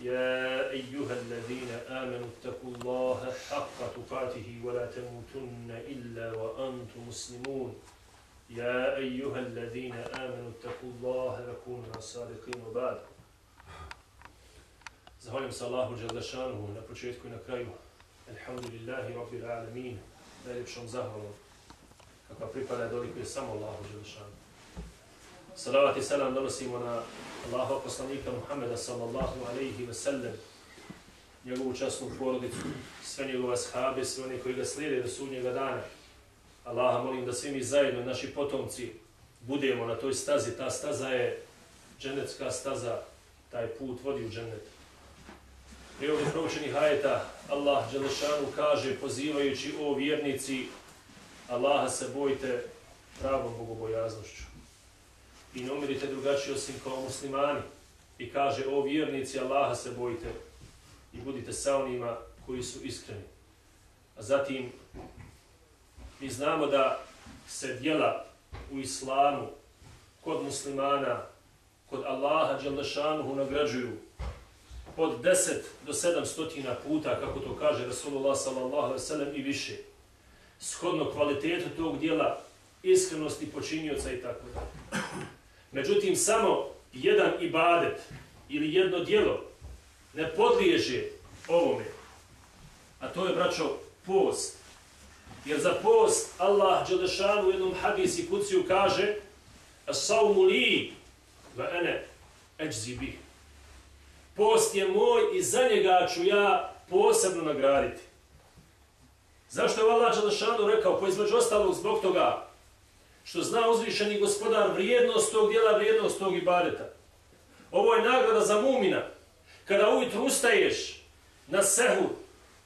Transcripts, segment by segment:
يا أيها الذين آمنوا اتقوا الله حق تقاته ولا تموتن إلا وأنتم مسلمون يا أيها الذين آمنوا اتقوا الله وكونوا مع الصادقين وبعد Zahvaljujem se Allahu Đaldašanuhu na početku i na kraju. Alhamdulillahi Rabbil Alamin. Najljepšom zahvalom kakva pripada doliko je samo Allahu Đaldašanuhu. Salavat i salam donosimo na Allahu poslanika Muhammeda sallallahu alaihi ve sellem, njegovu časnu porodicu, sve njegove shabe, sve oni koji ga slijede do sudnjega dana. Allaha molim da svi mi zajedno, naši potomci, budemo na toj stazi. Ta staza je dženecka staza, taj put vodi u dženet. Prije ovdje proučenih ajeta, Allah Đelešanu kaže, pozivajući o vjernici, Allaha se bojte pravom bogobojaznošću i ne umirite drugačije osim kao muslimani. I kaže, o vjernici, Allaha se bojite i budite sa onima koji su iskreni. A zatim, mi znamo da se djela u islamu kod muslimana, kod Allaha Đalešanuhu nagrađuju od 10 do 700 puta, kako to kaže Rasulullah sallallahu alaihi sallam i više. Shodno kvalitetu tog dijela, iskrenosti počinioca i tako da. Međutim, samo jedan ibadet ili jedno dijelo ne podliježe ovome. A to je, braćo, post. Jer za post Allah Đelešanu u jednom hadisi kuciju kaže As-sawmu li va ene eđzi bih. Post je moj i za njega ću ja posebno nagraditi. Zašto je Allah Đelešanu rekao? Po između ostalog zbog toga što zna uzvišeni gospodar vrijednost tog djela, vrijednost tog ibadeta. Ovo je nagrada za mumina. Kada ujutru ustaješ na sehu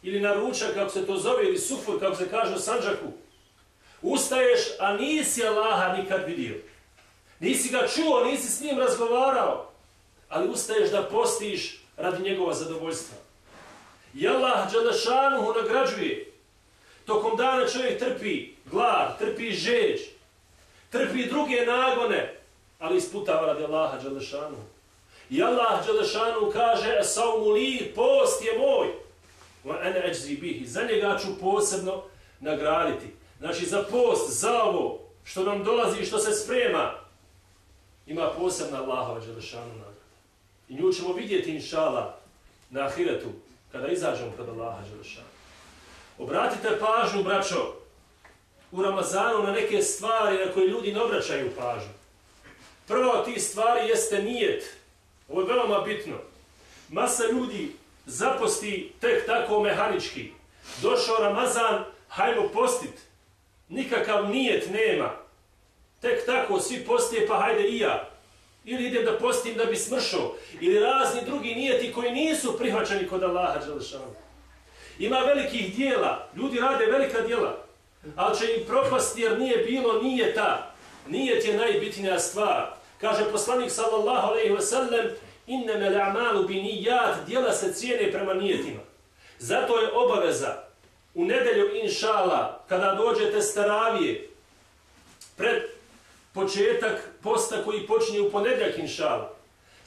ili na ručak, kako se to zove, ili sufur, kako se kaže u sanđaku, ustaješ, a nisi Allaha nikad vidio. Nisi ga čuo, nisi s njim razgovarao, ali ustaješ da postiš radi njegova zadovoljstva. I Allah Đalešanuhu nagrađuje. Tokom dana čovjek trpi glad, trpi žeđ, trpi druge nagone, ali isputava radi Allaha Đelešanu. I Allah Đelešanu kaže, saumu li, post je moj. Wa ene eđzi bih. Za njega ću posebno nagraditi. Znači za post, za ovo, što nam dolazi i što se sprema, ima posebna Allahova Đelešanu nagrada. I nju ćemo vidjeti, inšala, na ahiretu, kada izađemo kod Allaha Đelešanu. Obratite pažnju, braćo, u Ramazanu na neke stvari na koje ljudi ne obraćaju pažnju. Prva od tih stvari jeste nijet. Ovo je veoma bitno. Masa ljudi zaposti tek tako mehanički. Došao Ramazan, hajmo postit. Nikakav nijet nema. Tek tako svi postije, pa hajde i ja. Ili idem da postim da bi smršao. Ili razni drugi nijeti koji nisu prihvaćeni kod Allaha. Ima velikih dijela. Ljudi rade velika dijela ali će im propasti jer nije bilo nije ta. Nijet je najbitnija stvar. Kaže poslanik sallallahu alaihi ve sellem: inne me l'amalu bi nijat dijela se cijene prema nijetima. Zato je obaveza u nedelju inšala kada dođete staravije pred početak posta koji počinje u ponedljak inšala.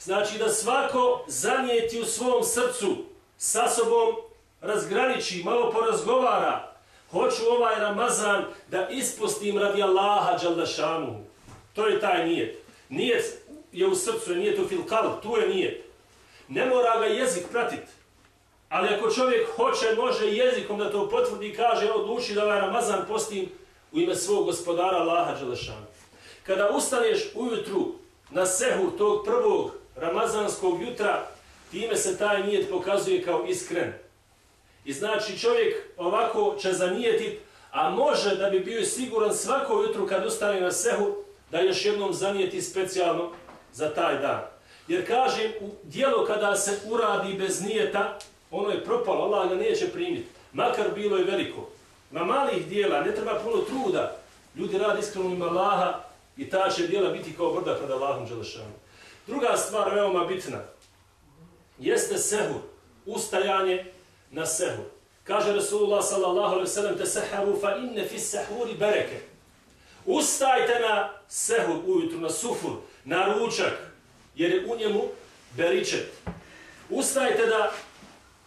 Znači da svako zanijeti u svom srcu sa sobom razgraniči, malo porazgovara, Hoću ovaj Ramazan da ispostim radi Allaha Đaldašanu. To je taj nijet. Nijet je u srcu, nije to filkal, tu je nijet. Ne mora ga jezik pratiti. Ali ako čovjek hoće, može jezikom da to potvrdi i kaže, odluči da ovaj Ramazan postim u ime svog gospodara Allaha Đaldašanu. Kada ustaneš ujutru na sehu tog prvog Ramazanskog jutra, time se taj nijet pokazuje kao iskren. I znači čovjek ovako će zanijetiti, a može da bi bio siguran svako jutro kad ustane na sehu, da još jednom zanijeti specijalno za taj dan. Jer kažem, u dijelo kada se uradi bez nijeta, ono je propalo, Allah ga neće primiti. Makar bilo je veliko. Na malih dijela, ne treba puno truda Ljudi radi iskreno ima Allaha i ta će djela biti kao brda pred Allahom Đelešanom. Druga stvar veoma bitna jeste sehur, ustajanje na sehur. Kaže Rasulullah sallallahu alaihi sallam te seharu fa inne fi sehuri bereke. Ustajte na sehur ujutru, na sufur, na ručak, jer je u njemu beričet. Ustajte da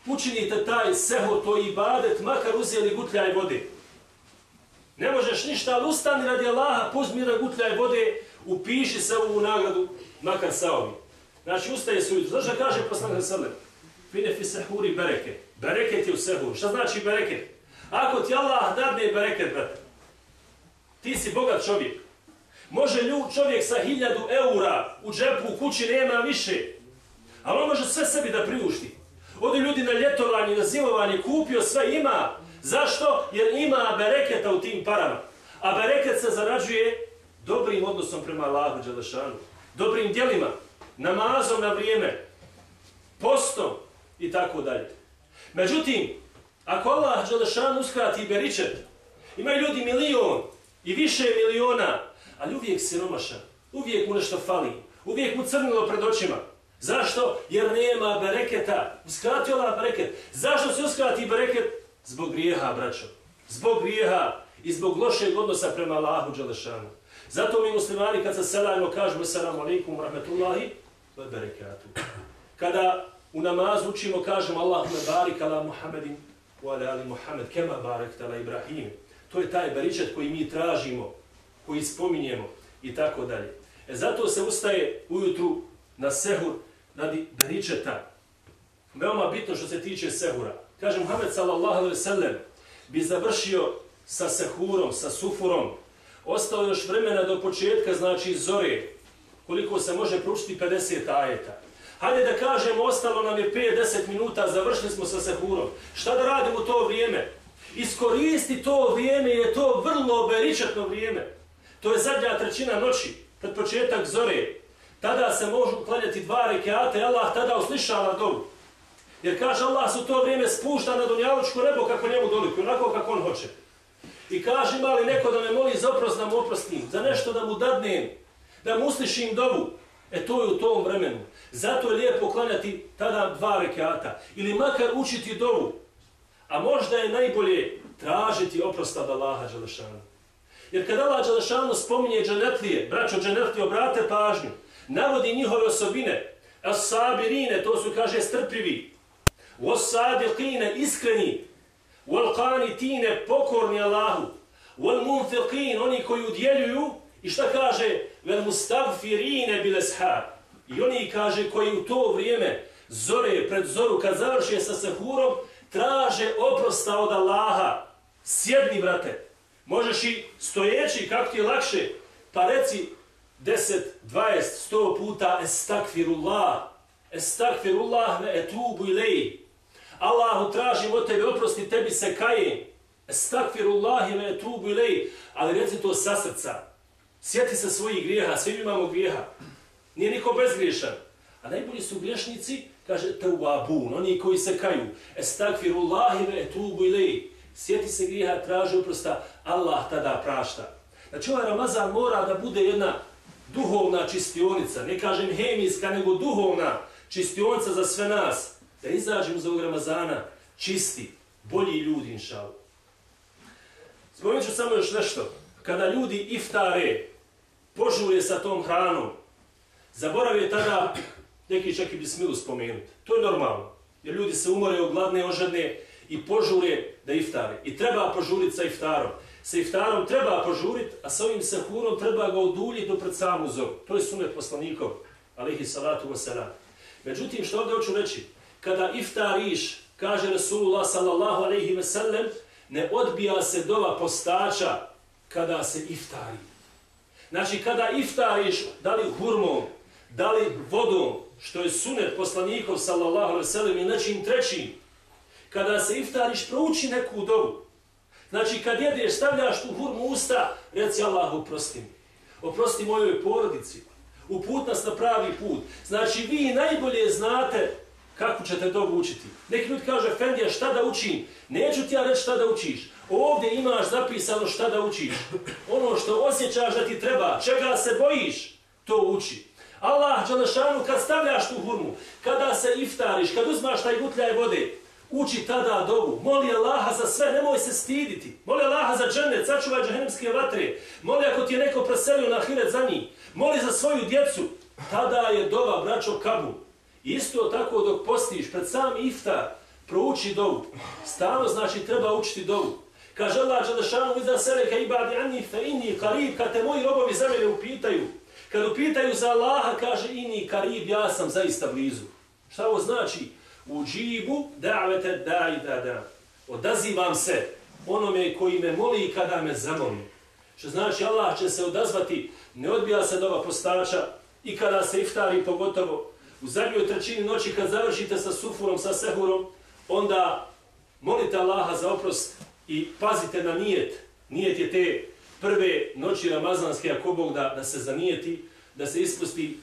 učinite taj sehur, to ibadet, makar uzeli gutljaj vode. Ne možeš ništa, ali ustani radi Allaha, pozmi da gutljaj vode, upiši se ovu nagradu, makar sa ovim. Znači, ustaje se ujutru. Znaš kaže poslanka sallam? Fine fi sehuri bereket. Bereket je u sehuru. Šta znači bereket? Ako ti Allah dadne bereket, brate, ti si bogat čovjek. Može ljud čovjek sa hiljadu eura u džepu u kući nema više. Ali on može sve sebi da priušti. Odi ljudi na ljetovanje, na zimovanje, kupio sve, ima. Zašto? Jer ima bereketa u tim parama. A bereket se zarađuje dobrim odnosom prema Allahu Đelešanu. Dobrim dijelima. Namazom na vrijeme. Postom. I tako dalje. Međutim, ako Allah Đelešan uskrati beričet, imaju ljudi milion i više miliona, ali uvijek siromašan, uvijek mu nešto fali, uvijek mu crnilo pred očima. Zašto? Jer nema bereketa. Uskrati Allah bereket. Zašto se uskrati bereket? Zbog grijeha, braćo. Zbog grijeha i zbog lošeg odnosa prema Allahu Đelešanu. Zato mi muslimani kad se selajmo kažemo Assalamu alaikum rahmetullahi wa barakatuh. Kada u namazu učimo kažemo Allahumma barik ala Muhammedin wa ala ali Muhammed kema barik ala Ibrahim. To je taj beričet koji mi tražimo, koji spominjemo i tako dalje. E zato se ustaje ujutru na sehur radi baričeta. Veoma bitno što se tiče sehura. Kaže Muhammed sallallahu alaihi sallam bi završio sa sehurom, sa sufurom. Ostalo još vremena do početka, znači zore, koliko se može pručiti 50 ajeta. Hajde da kažemo, ostalo nam je 5-10 minuta, završili smo sa sehurom. Šta da radimo to vrijeme? Iskoristi to vrijeme, je to vrlo beričetno vrijeme. To je zadnja trećina noći, pred početak zore. Tada se možu klanjati dva rekeate, Allah tada uslišava dobu. Jer kaže Allah su to vrijeme spušta na dunjalučko nebo kako njemu doliku, onako kako on hoće. I kaže ima li neko da me moli za oprost da mu oprostim, za nešto da mu dadnem, da mu uslišim dobu. E to je u tom vremenu. Zato je lijepo klanjati tada dva rekiata. Ili makar učiti dovu. A možda je najbolje tražiti oprosta od Allaha Đalešanu. Jer kada Allah Đalešanu spominje dženetlije, braćo dženetlije, obrate pažnju, navodi njihove osobine, as sabirine, to su, kaže, strpljivi, was sadiqine, iskreni, wal qanitine, pokorni Allahu, wal munfiqin, oni koji udjeljuju, i šta kaže, vel mustagfirine bil eshar. I oni kaže koji u to vrijeme zore pred zoru kad završi sa sehurom traže oprosta od Allaha. Sjedni, brate. Možeš i stojeći kako ti je lakše. Pa reci 10, 20, 100 puta estakfirullah. Estakfirullah ve etubu ilej. Allahu tražim od tebe oprosti, tebi se kaje. Estakfirullah ve etubu ilej. Ali reci to sa srca. Sjeti se svojih grijeha, svi imamo grijeha. Nije niko bezgriješan. A najbolji su griješnici, kaže, tawabun, oni koji se kaju. Estakfirullahi ve etubu ilaih. Sjeti se grijeha, traži uprosta, Allah tada prašta. Znači ovaj Ramazan mora da bude jedna duhovna čistionica, ne kažem hemijska, nego duhovna čistionica za sve nas. Da izađemo za ovog Ramazana čisti, bolji ljudi, inšalu. Spomenut ću samo još nešto. Kada ljudi iftare, požuje sa tom hranom, zaboravio tada neki čak i bismilu spomenuti. To je normalno, jer ljudi se umore od gladne ožadne i požure da iftare. I treba požuriti sa iftarom. Sa iftarom treba požuriti, a sa ovim sahurom treba ga oduljiti do pred samu zoru. To je sunet poslanikov, alihi salatu wasalam. Međutim, što ovdje hoću reći? Kada iftariš, kaže Rasulullah sallallahu alaihi ve sellem, ne odbija se dova postača kada se iftari. Znači, kada iftariš, da li hurmom, da li vodom, što je sunet poslanikov, sallallahu alaihi sallam, i nečim trećim, kada se iftariš, prouči neku dobu. Znači, kad jedeš, stavljaš tu hurmu usta, reci Allah, oprosti mi. Oprosti mojoj porodici. Uput nas na pravi put. Znači, vi najbolje znate kako ćete dovu učiti. Neki ljudi kaže, Fendija, šta da učim? Neću ti ja reći šta da učiš. Ovdje imaš zapisano šta da učiš. Ono što osjećaš da ti treba, čega se bojiš, to uči. Allah, Đalešanu, kad stavljaš tu hurmu, kada se iftariš, kad uzmaš taj gutljaj vode, uči tada dovu. Moli Allaha za sve, nemoj se stiditi. Moli Allaha za džennet, sačuvaj džahennemske vatre. Moli ako ti je neko preselio na hiret za njih. Moli za svoju djecu. Tada je dova, braćo, kabu. Isto tako dok postiš pred sam iftar, prouči dovu. Stano znači treba učiti dovu. Kaže Allah, Đalešanu, iza seleka ibadi anni fe inni karib, kad te moji robovi za mene upitaju, Kad upitaju za Allaha, kaže inni karib, ja sam zaista blizu. Šta ovo znači? U džibu da'vete da'i da da. Odazivam se onome koji me moli i kada me zamoli. Što znači Allah će se odazvati, ne odbija se doba postača i kada se iftari pogotovo u zadnjoj trećini noći kad završite sa sufurom, sa sehurom, onda molite Allaha za oprost i pazite na nijet. Nijet je te prve noći Ramazanske, ako Bog da, da se zanijeti, da se ispusti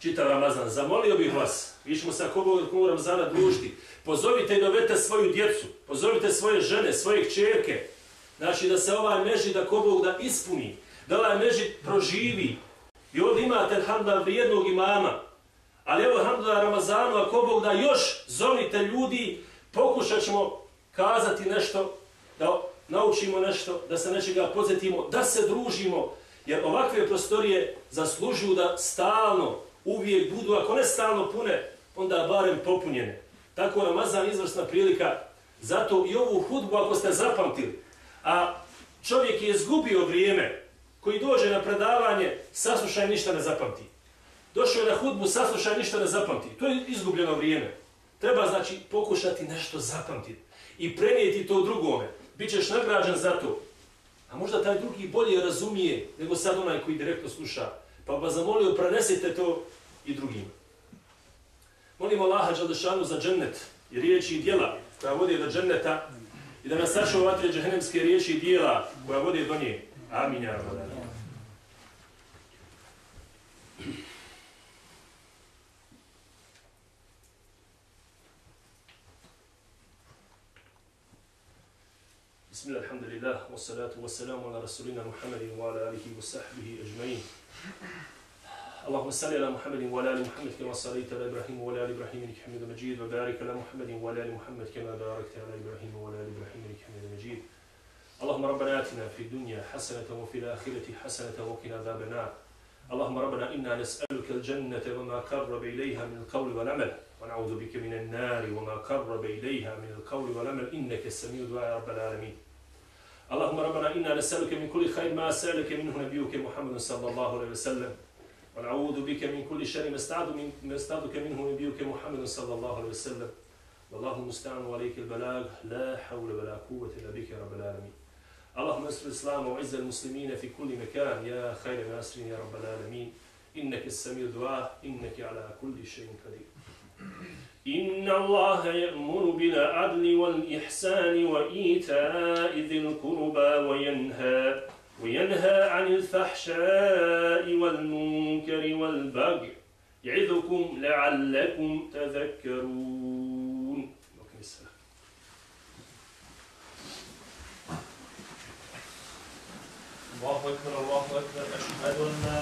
čitav Ramazan. Zamolio bih vas, vi ćemo se ako Bog da Ramazana družiti, pozovite i dovete svoju djecu, pozovite svoje žene, svoje čerke, znači da se ovaj meži da ko Bog da ispuni, da ovaj meži proživi. I ovdje imate alhamdulillah, vrijednog imama, ali evo hamda Ramazanu, ako Bog da još zovite ljudi, pokušat ćemo kazati nešto da naučimo nešto, da se nečega podsjetimo, da se družimo, jer ovakve prostorije zaslužuju da stalno, uvijek budu, ako ne stalno pune, onda barem popunjene. Tako Ramazan izvrsna prilika, zato i ovu hudbu ako ste zapamtili, a čovjek je izgubio vrijeme koji dođe na predavanje, saslušaj ništa ne zapamti. Došao je na hudbu, saslušaj ništa ne zapamti. To je izgubljeno vrijeme. Treba znači pokušati nešto zapamtiti i prenijeti to drugome Bićeš nagrađen za to. A možda taj drugi bolje razumije nego sad onaj koji direktno sluša. Pa vas zamolio, prenesite to i drugima. Molimo Allaha Đalešanu za džennet i riječi i dijela koja vode do dženneta i da nas sačuva vatre džahenemske riječi i dijela koja vode do nje. Amin. Ja, بسم الله الحمد لله والصلاة والسلام على رسولنا محمد وعلى آله وصحبه أجمعين. اللهم صل على محمد وعلى آل محمد كما صليت على إبراهيم وعلى آل إبراهيم إنك حميد مجيد وبارك على محمد وعلى آل محمد كما باركت على إبراهيم وعلى آل إبراهيم إنك حميد مجيد. اللهم ربنا آتنا في الدنيا حسنة وفي الآخرة حسنة وقنا عذاب النار. اللهم ربنا إنا نسألك الجنة وما قرب إليها من القول والعمل ونعوذ بك من النار وما قرب إليها من القول والعمل. إنك السميع دعاء رب العالمين. اللهم ربنا إنا نسألك من كل خير ما سألك منه نبيك محمد صلى الله عليه وسلم. ونعوذ بك من كل شر ما استعذك منه نبيك محمد صلى الله عليه وسلم. والله المستعان وعليك البلاغ. لا حول ولا قوة إلا بك يا رب العالمين. اللهم انصر الإسلام وعز المسلمين في كل مكان. يا خير ناصر يا رب العالمين. إنك السميع الدعاء. إنك على كل شيء قدير. إن الله يأمر بالعدل والإحسان وإيتاء ذي القربى وينهى وينهى عن الفحشاء والمنكر والبغي يعظكم لعلكم تذكرون. الله أكبر الله أكبر. أشهد أن لا